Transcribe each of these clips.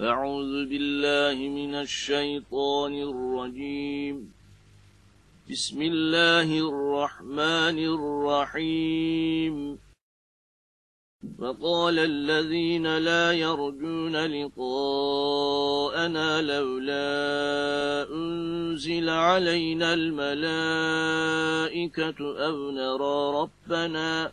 أعوذ بالله من الشيطان الرجيم. بسم الله الرحمن الرحيم. وقال الذين لا يرجون لقاءنا لولا أنزل علينا الملائكة أو نرى ربنا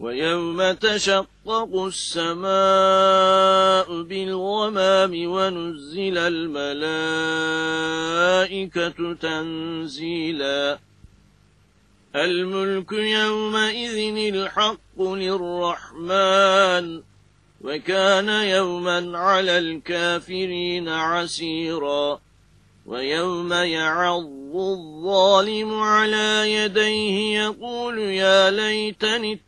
ويوم تشقق السماء بالغمام ونزل الملائكة تنزيلا. الملك يومئذ الحق للرحمن وكان يوما على الكافرين عسيرا. ويوم يعض الظالم على يديه يقول يا ليتني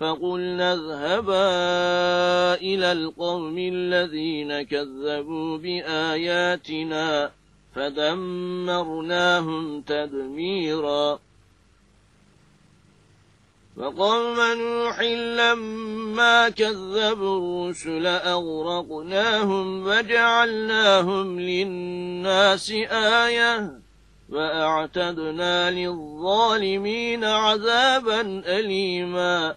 فقلنا اذهبا إلى القوم الذين كذبوا بآياتنا فدمرناهم تدميرا وقوم نوح لما كذبوا الرسل أغرقناهم وجعلناهم للناس آية وأعتدنا للظالمين عذابا أليما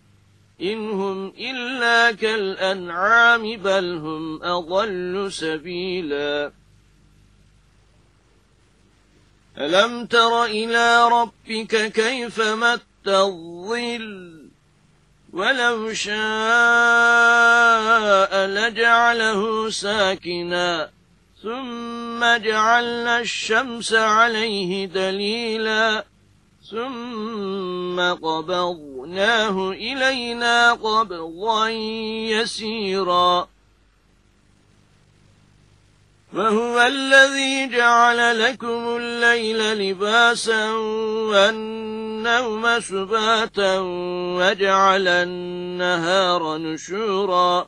إن هم إلا كالأنعام بل هم أضل سبيلا ألم تر إلى ربك كيف مت الظل ولو شاء لجعله ساكنا ثم جعلنا الشمس عليه دليلا ثم قبضناه إلينا قبضا يسيرا. وهو الذي جعل لكم الليل لباسا والنوم سباتا وجعل النهار نشورا.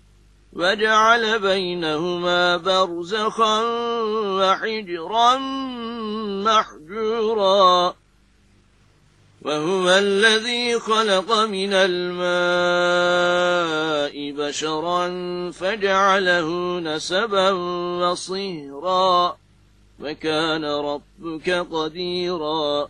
وجعل بينهما برزخا وحجرا محجورا وهو الذي خلق من الماء بشرا فجعله نسبا وصيرا وكان ربك قديرا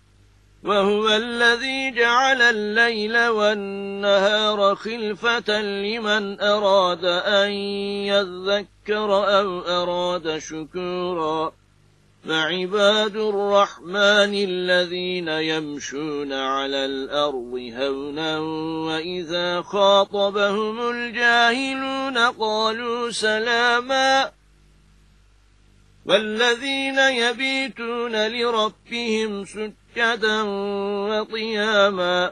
وهو الذي جعل الليل والنهار خلفة لمن أراد أن يذكر أو أراد شكورا. فعباد الرحمن الذين يمشون على الأرض هونا وإذا خاطبهم الجاهلون قالوا سلاما والذين يبيتون لربهم سجدا وقياما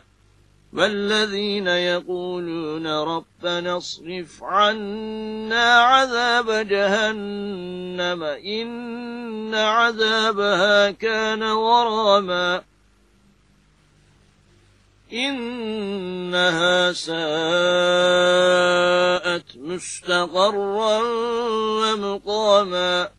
والذين يقولون ربنا اصرف عنا عذاب جهنم إن عذابها كان وراما إنها ساءت مستقرا ومقاما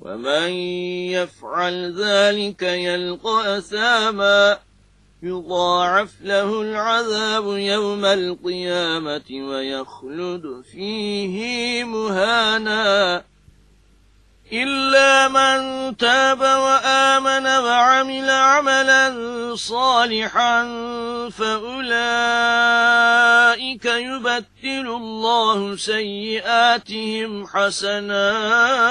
ومن يفعل ذلك يلقى أثاما. يضاعف له العذاب يوم القيامة ويخلد فيه مهانا. إلا من تاب وآمن وعمل عملا صالحا فأولئك يبتل الله سيئاتهم حسنات.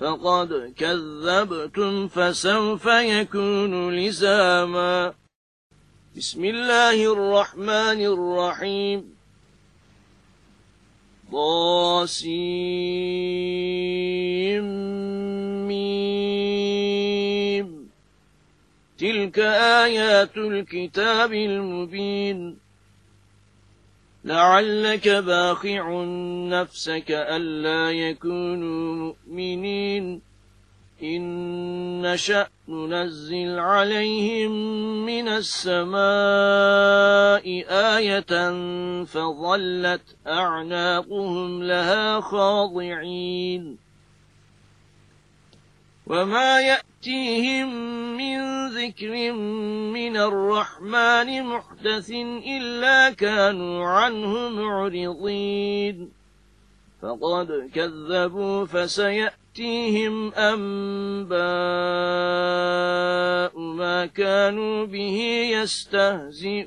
فقد كذبتم فسوف يكون لزاما. بسم الله الرحمن الرحيم. ضاسيم تلك آيات الكتاب المبين. لعلك باخع نفسك ألا يكونوا مؤمنين إن نشأ ننزل عليهم من السماء آية فظلت أعناقهم لها خاضعين وما يأتيهم من ذكر من الرحمن محدث إلا كانوا عنه معرضين. فقد كذبوا فسيأتيهم أنباء ما كانوا به يستهزئون.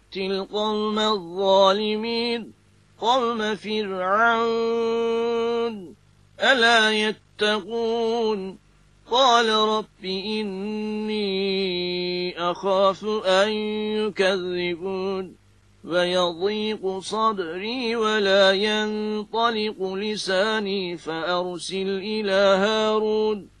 القوم الظالمين. قوم فرعون ألا يتقون؟ قال رب إني أخاف أن يكذبون. ويضيق صدري ولا ينطلق لساني فأرسل إلى هارون.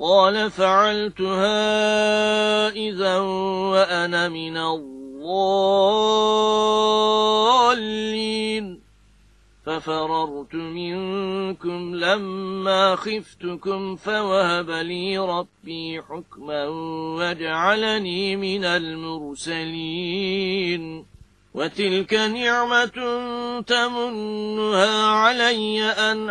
قال فعلتها إذا وأنا من الضالين. ففررت منكم لما خفتكم فوهب لي ربي حكما وجعلني من المرسلين. وتلك نعمة تمنها علي أن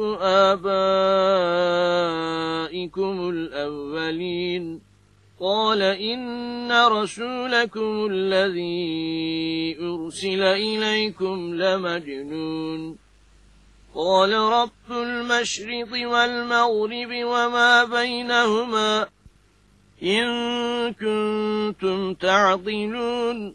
آبائكم الأولين. قال إن رسولكم الذي أرسل إليكم لمجنون. قال رب المشرق والمغرب وما بينهما إن كنتم تعقلون.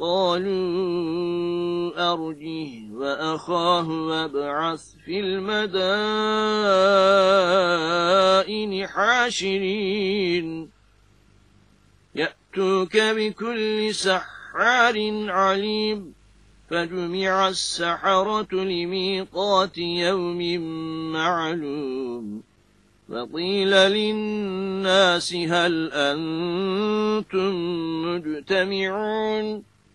قالوا أرجه وأخاه وابعث في المدائن حاشرين. يأتوك بكل سحار عليم. فجمع السحرة لميقات يوم معلوم. فقيل للناس هل أنتم مجتمعون؟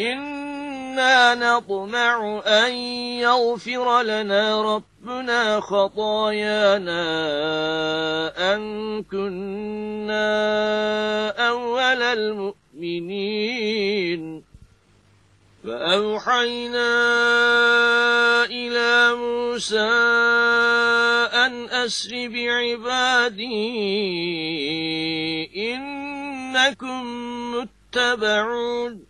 إنا نطمع أن يغفر لنا ربنا خطايانا أن كنا أول المؤمنين فأوحينا إلى موسى أن أسر بعبادي إنكم متبعون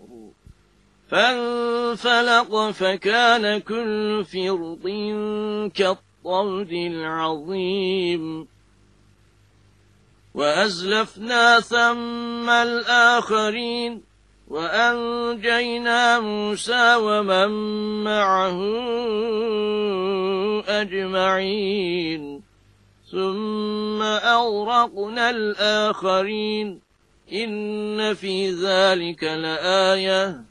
فانفلق فكان كل فرض كالطود العظيم. وأزلفنا ثم الآخرين وأنجينا موسى ومن معه أجمعين. ثم أغرقنا الآخرين إن في ذلك لآية.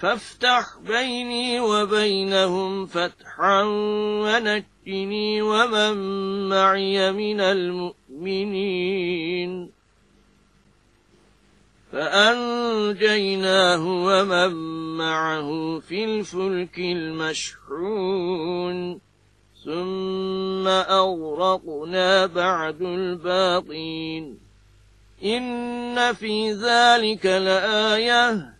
فافتح بيني وبينهم فتحا ونجني ومن معي من المؤمنين. فأنجيناه ومن معه في الفلك المشحون. ثم أغرقنا بعد الباطين إن في ذلك لآية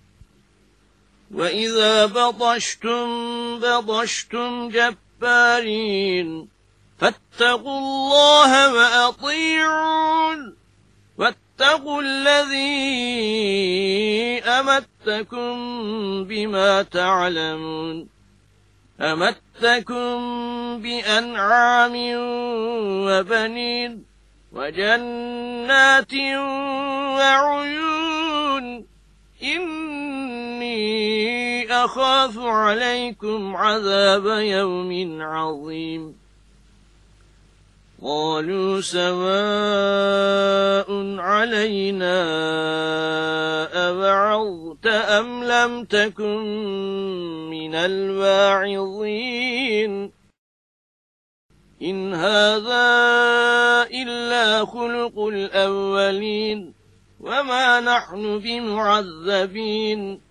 وإذا بطشتم بطشتم جبارين فاتقوا الله وأطيعون واتقوا الذي أمتكم بما تعلمون أمتكم بأنعام وبنين وجنات وعيون أخاف عليكم عذاب يوم عظيم. قالوا سواء علينا أبعظت أم لم تكن من الواعظين. إن هذا إلا خلق الأولين وما نحن بمعذبين.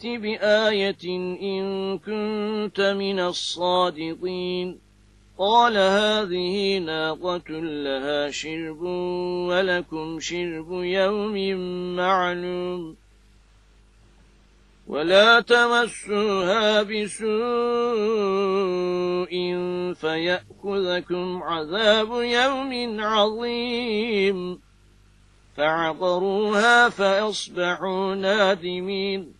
فأت بآية إن كنت من الصادقين. قال هذه ناقة لها شرب ولكم شرب يوم معلوم. ولا تمسوها بسوء فيأخذكم عذاب يوم عظيم. فعقروها فأصبحوا نادمين.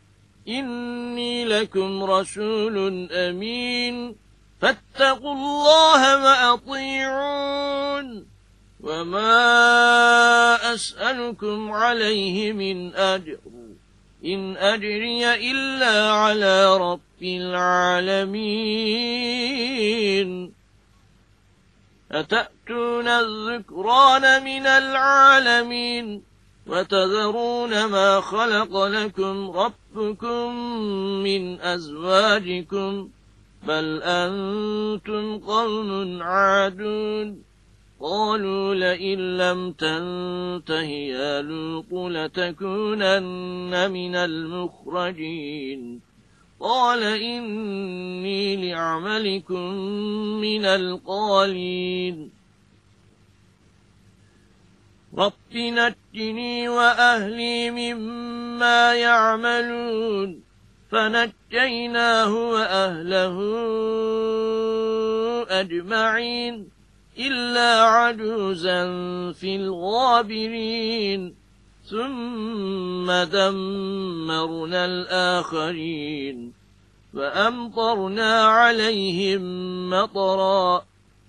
إني لكم رسول أمين. فاتقوا الله وأطيعون. وما أسألكم عليه من أجر. إن أجري إلا على رب العالمين. أتأتون الذكران من العالمين. وتذرون ما خلق لكم ربكم من أزواجكم بل أنتم قوم عادون. قالوا لئن لم تنته يا لوط لتكونن من المخرجين. قال إني لعملكم من القالين. رب نجني وأهلي مما يعملون فنجيناه وأهله أجمعين إلا عجوزا في الغابرين ثم دمرنا الآخرين فأمطرنا عليهم مطرا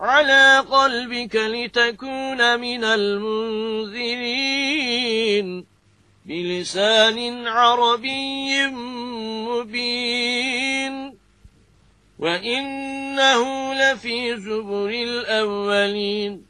على قلبك لتكون من المنذرين. بلسان عربي مبين. وإنه لفي زبر الأولين.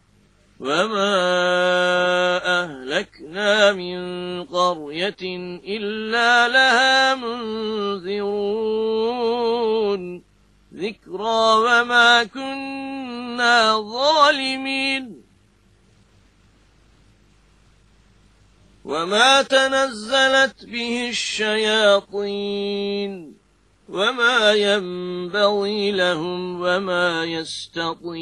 وما أهلكنا من قرية إلا لها منذرون ذكرى وما كنا ظالمين وما تنزلت به الشياطين وما ينبغي لهم وما يستطيعون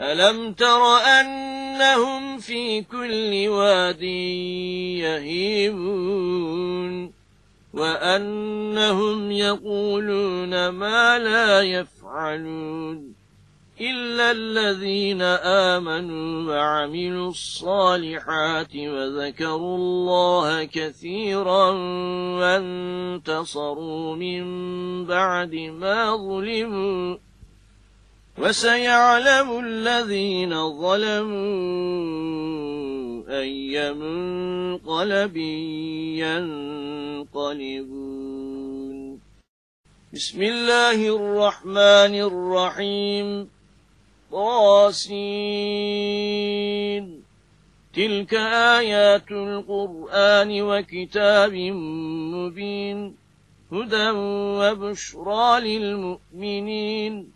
ألم تر أنهم في كل واد يهيمون وأنهم يقولون ما لا يفعلون إلا الذين آمنوا وعملوا الصالحات وذكروا الله كثيرا وانتصروا من بعد ما ظلموا وسيعلم الذين ظلموا أي منقلب ينقلبون. بسم الله الرحمن الرحيم. طاسين. تلك آيات القرآن وكتاب مبين. هدى وبشرى للمؤمنين.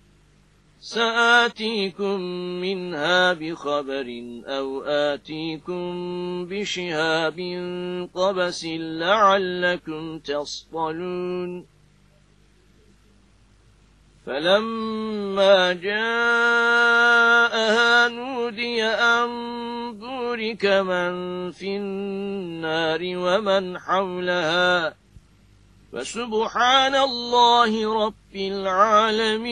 سآتيكم منها بخبر أو آتيكم بشهاب قبس لعلكم تصطلون. فلما جاءها نودي أن بورك من في النار ومن حولها. فسبحان الله رب العالمين.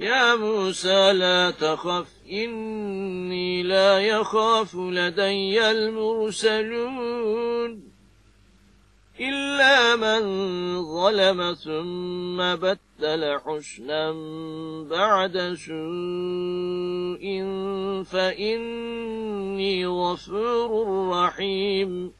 يا موسى لا تخف إني لا يخاف لدي المرسلون. إلا من ظلم ثم بدل حسنا بعد سوء فإني غفور رحيم.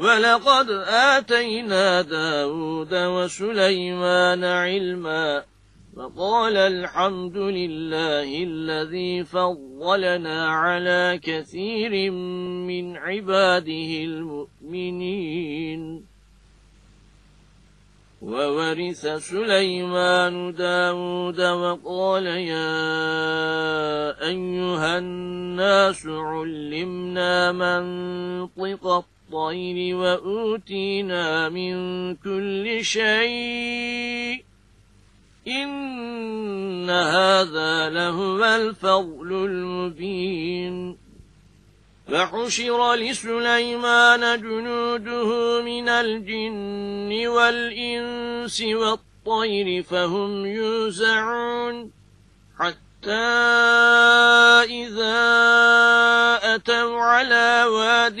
ولقد آتينا داود وسليمان علما فقال الحمد لله الذي فضلنا على كثير من عباده المؤمنين. وورث سليمان داود وقال يا أيها الناس علمنا منطق الطير وأوتينا من كل شيء. إن هذا لهو الفضل المبين. فحشر لسليمان جنوده من الجن والإنس والطير فهم يوزعون. حتى إذا أتوا على واد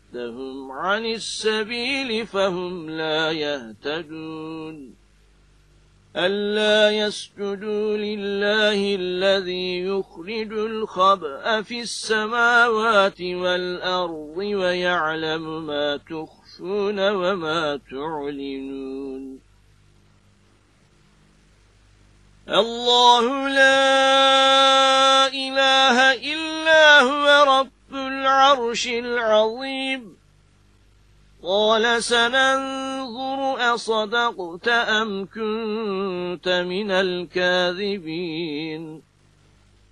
فصدهم عن السبيل فهم لا يهتدون ألا يسجدوا لله الذي يخرج الخبأ في السماوات والأرض ويعلم ما تخفون وما تعلنون الله لا إله إلا هو رب العرش العظيم. قال سننظر أصدقت أم كنت من الكاذبين.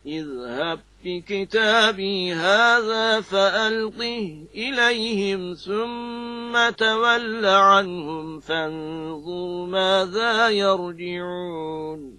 اذهب بكتابي هذا فألقه إليهم ثم تول عنهم فانظر ماذا يرجعون.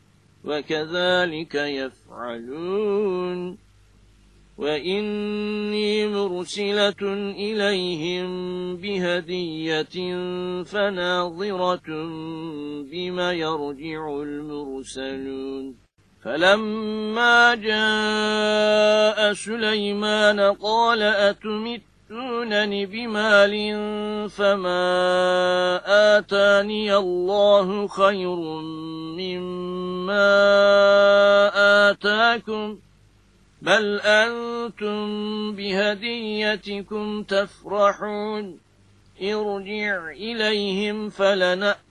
وكذلك يفعلون. وإني مرسلة إليهم بهدية فناظرة بما يرجع المرسلون. فلما جاء سليمان قال أتمتونني بمال فما آتاني الله خير مما آتاكم بل أنتم بهديتكم تفرحون ارجع إليهم فلنأتي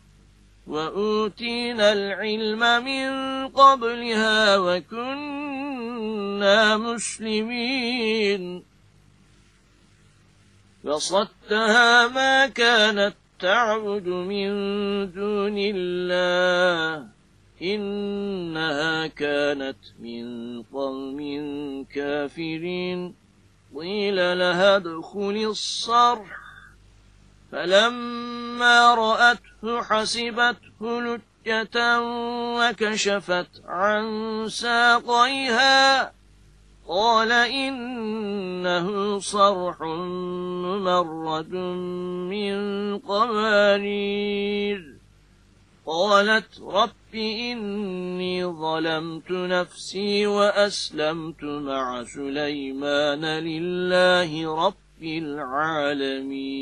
وأوتينا العلم من قبلها وكنا مسلمين فصدتها ما كانت تعبد من دون الله إنها كانت من قوم كافرين قيل لها ادخل الصرح فلما رأته حسبته لجة وكشفت عن ساقيها قال إنه صرح ممرد من قوارير. قالت رب إني ظلمت نفسي وأسلمت مع سليمان لله رب العالمين.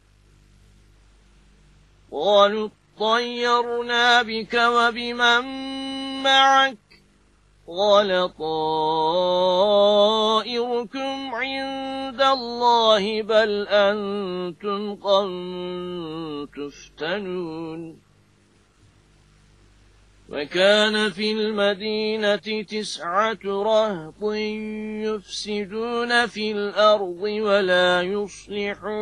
قالوا طيرنا بك وبمن معك قال طائركم عند الله بل أنتم قوم تفتنون. وكان في المدينة تسعة رهط يفسدون في الأرض ولا يصلحون.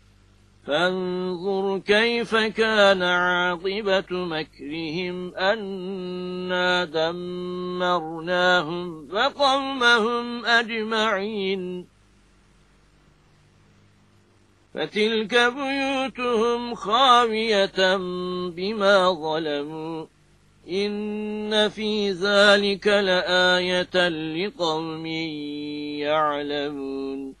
فانظر كيف كان عاقبة مكرهم أنا دمرناهم وقومهم أجمعين. فتلك بيوتهم خاوية بما ظلموا. إن في ذلك لآية لقوم يعلمون.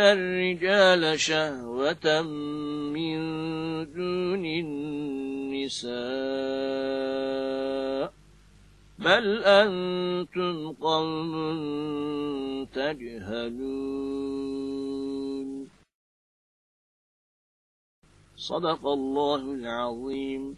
الرجال شهوة من دون النساء بل أنتم قوم تجهلون. صدق الله العظيم.